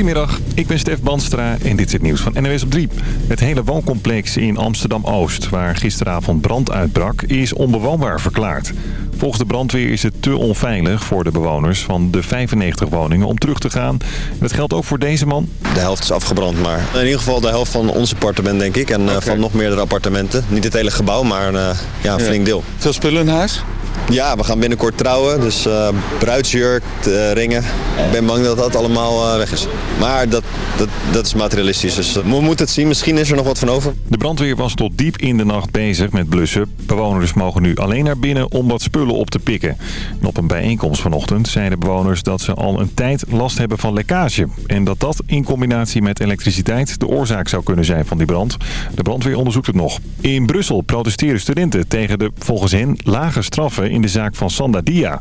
Goedemiddag, ik ben Stef Banstra en dit is het nieuws van NWS op 3. Het hele wooncomplex in Amsterdam-Oost, waar gisteravond brand uitbrak, is onbewoonbaar verklaard. Volgens de brandweer is het te onveilig voor de bewoners van de 95 woningen om terug te gaan. Dat geldt ook voor deze man. De helft is afgebrand, maar in ieder geval de helft van ons appartement, denk ik. En eh, van nog meerdere appartementen. Niet het hele gebouw, maar uh, ja, een flink deel. Veel spullen in huis? Ja, we gaan binnenkort trouwen. Dus uh, bruidsjurk, uh, ringen. Ik ben bang dat dat allemaal uh, weg is. Maar dat, dat, dat is materialistisch. Dus we moeten het zien. Misschien is er nog wat van over. De brandweer was tot diep in de nacht bezig met blussen. Bewoners mogen nu alleen naar binnen om wat spullen op te pikken. En op een bijeenkomst vanochtend zeiden bewoners dat ze al een tijd last hebben van lekkage. En dat dat in combinatie met elektriciteit de oorzaak zou kunnen zijn van die brand. De brandweer onderzoekt het nog. In Brussel protesteren studenten tegen de volgens hen lage straffen in de zaak van Sanda Dia.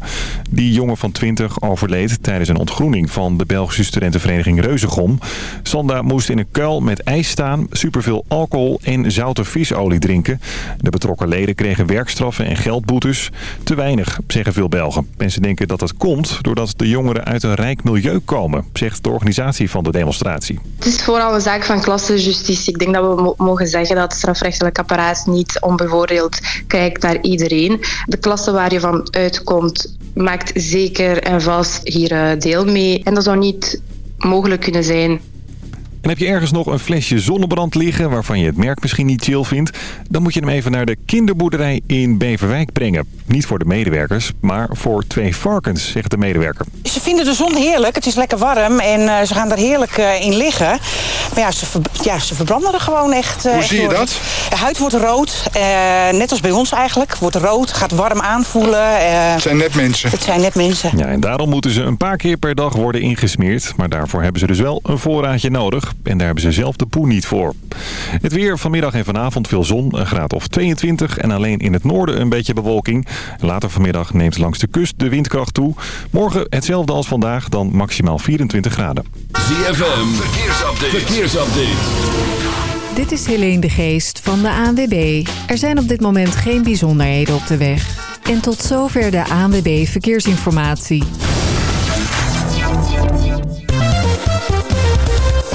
Die jongen van 20 overleed tijdens een ontgroening van de Belgische studentenvereniging Reuzegom. Sanda moest in een kuil met ijs staan, superveel alcohol en zoute visolie drinken. De betrokken leden kregen werkstraffen en geldboetes. Te weinig, zeggen veel Belgen. Mensen denken dat dat komt doordat de jongeren uit een rijk milieu komen, zegt de organisatie van de demonstratie. Het is vooral een zaak van klassenjustitie. Ik denk dat we mogen zeggen dat het strafrechtelijk apparaat niet onbevoordeeld kijkt naar iedereen. De klasse waar je van uitkomt, maakt zeker en vast hier eh, deel mee. En dat zou niet mogelijk kunnen zijn en heb je ergens nog een flesje zonnebrand liggen waarvan je het merk misschien niet chill vindt... dan moet je hem even naar de kinderboerderij in Beverwijk brengen. Niet voor de medewerkers, maar voor twee varkens, zegt de medewerker. Ze vinden de zon heerlijk, het is lekker warm en uh, ze gaan er heerlijk uh, in liggen. Maar ja ze, ja, ze verbranden er gewoon echt. Uh, Hoe echt zie je door. dat? De huid wordt rood, net als bij ons eigenlijk. Wordt rood, gaat warm aanvoelen. het zijn net mensen. Het zijn net mensen. Ja, en daarom moeten ze een paar keer per dag worden ingesmeerd. Maar daarvoor hebben ze dus wel een voorraadje nodig. En daar hebben ze zelf de poen niet voor. Het weer vanmiddag en vanavond veel zon, een graad of 22. En alleen in het noorden een beetje bewolking. Later vanmiddag neemt langs de kust de windkracht toe. Morgen hetzelfde als vandaag, dan maximaal 24 graden. ZFM, verkeersupdate. verkeersupdate. Dit is Helene de Geest van de ANWB. Er zijn op dit moment geen bijzonderheden op de weg. En tot zover de ANWB Verkeersinformatie.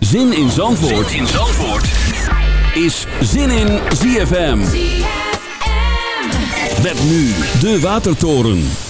Zin in Zandvoort, zin in Zandvoort. is Zin in ZFM. Met nu de Watertoren.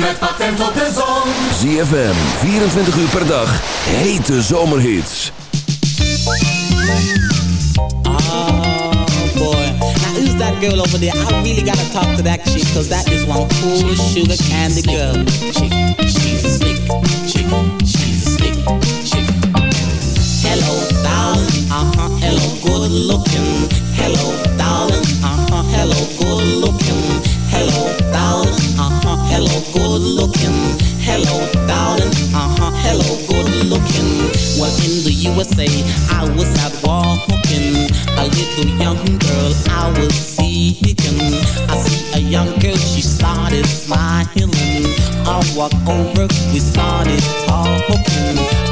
Met patent op de zon. ZFM, 24 uur per dag, hete zomerhits. Oh boy. Now who's that girl over there? I really gotta talk to that chick, cause that is one cool sugar candy girl. Chick, she's a slick chick, she's a slick chick. Hello, darling, uh-huh, hello, good looking. Good looking. Hello, darling, uh-huh, hello, good looking. Well, in the USA, I was out walking. A little young girl I was seeking. I see a young girl, she started smiling. I walk over, we started talking.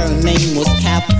Her name was Catherine.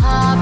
heart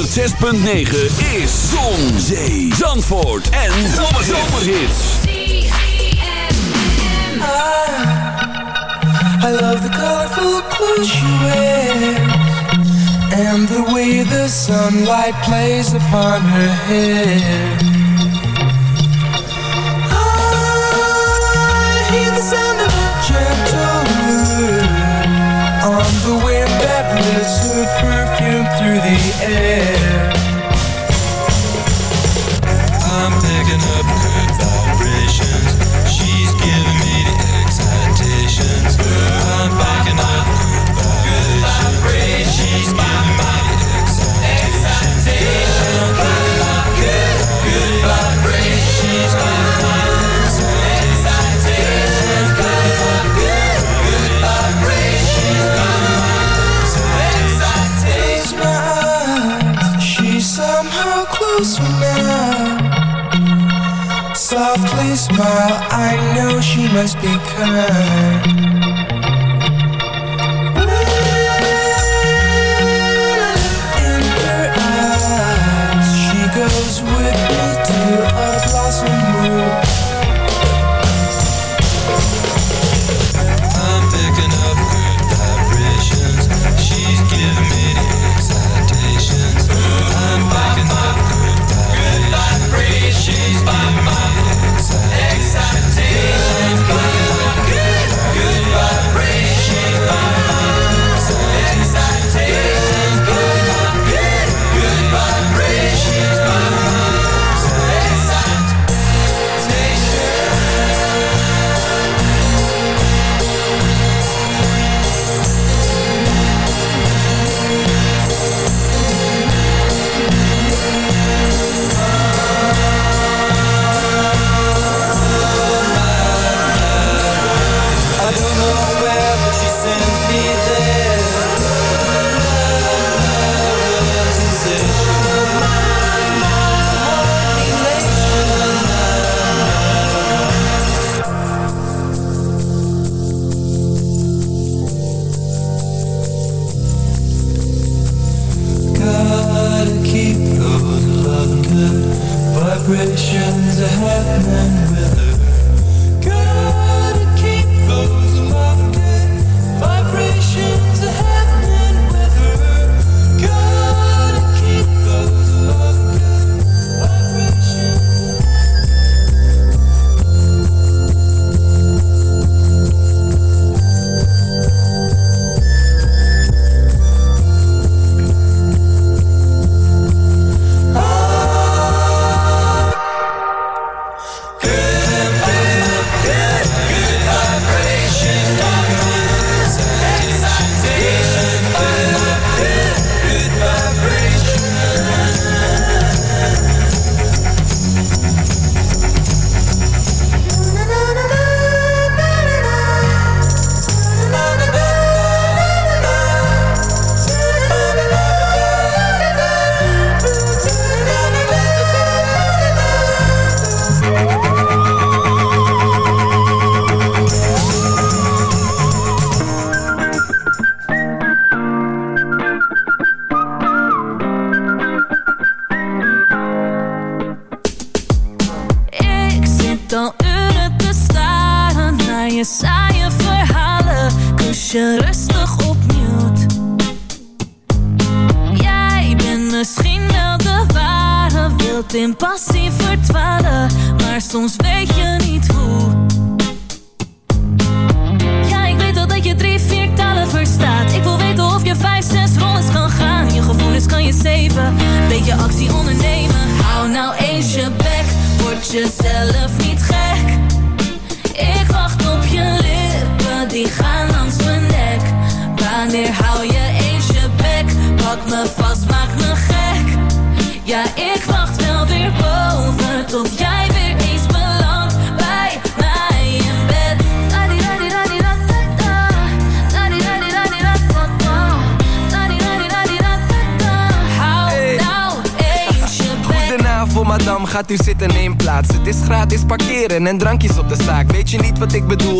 106.9 is Zon, Zee, Zandvoort en Zomerhits. I, I love the colorful clothes she wears And the way the sunlight plays upon her hair the. must be kind.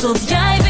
Tot jij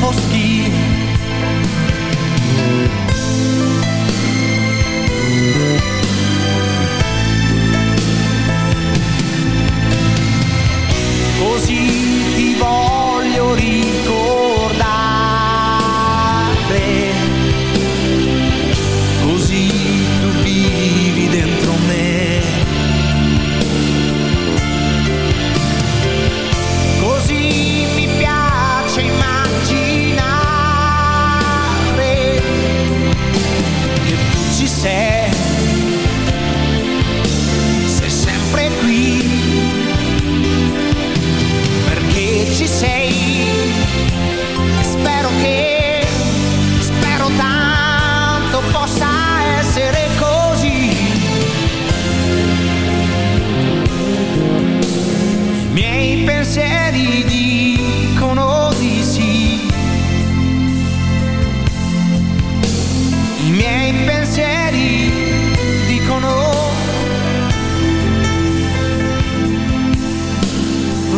Così say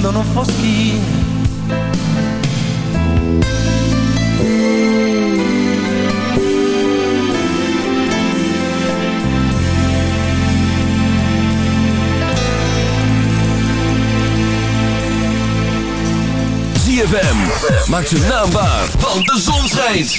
scendono foschi ZFM, maakt ze naambaar, want de zon schijnt.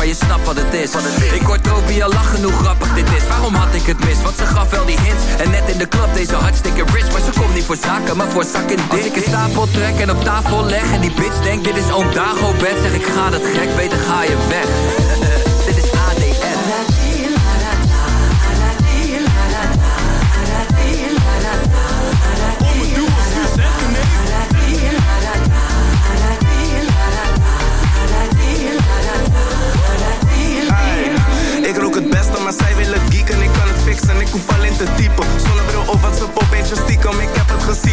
Maar je snapt wat het is. Ik hoor Toby al lachen hoe grappig dit is. Waarom had ik het mis? Want ze gaf wel die hints. En net in de club deze hartstikke rich. Maar ze komt niet voor zaken, maar voor zak in dik. Als ik een stapel trek en op tafel leg En die bitch denkt dit is oom Dago bed Zeg ik ga dat gek, beter ga je weg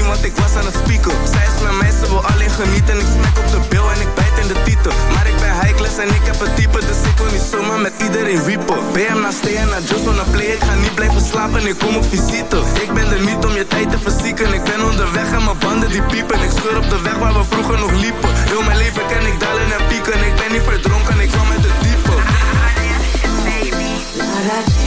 want ik was aan het spieken. Zij is met mij, ze wil alleen genieten. Ik smek op de bil en ik bijt in de titel. Maar ik ben high en ik heb het type. Dus ik wil niet zomaar met iedereen wiepen. BM naar stay en naar just wanna play. Ik ga niet blijven slapen, ik kom op visite. Ik ben er niet om je tijd te verzieken. Ik ben onderweg en mijn banden die piepen. Ik scheur op de weg waar we vroeger nog liepen. Heel mijn leven ken ik dalen en pieken. Ik ben niet verdronken, ik kwam met de diepe. Dit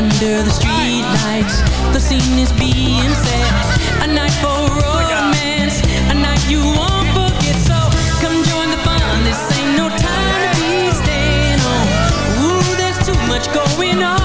under the street lights. The scene is being set. A night for oh romance, a night you won't forget. So come join the fun. This ain't no time to be staying home. Ooh, there's too much going on.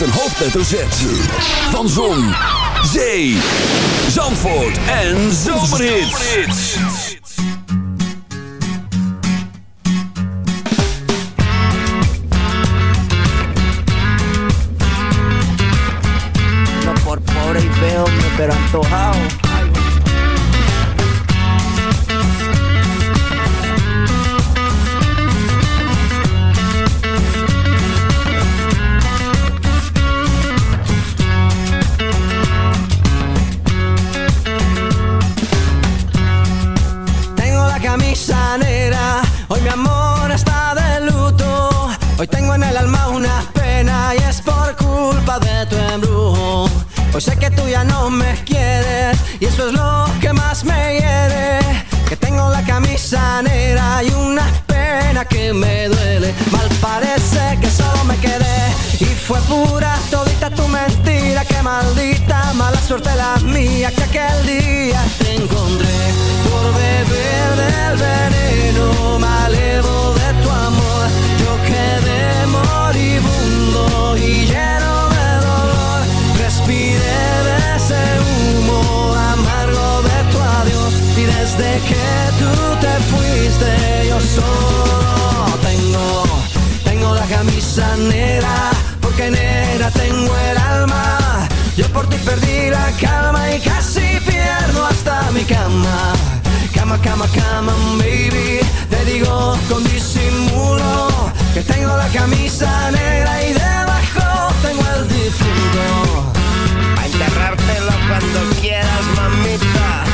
met een hoofdletter Z. Van Zon, Zee, Zandvoort en Zomerhits. Pero antojado me duele. Mal parece que solo me quedé y fue pura todita tu mentira. que maldita mala suerte la mía que aquel día te encontré por beber del veneno. Me alevo de tu amor. Yo quedé moribundo y lleno de dolor. Respiré de ese humo amargo de tu adiós y desde que tú te fuiste Perdí la calma y casi pierdo hasta mi cama. Cama, cama, cama, baby. Te digo con disimulo que tengo la camisa negra y debajo tengo el difunto. A enterrártelo cuando quieras, mamita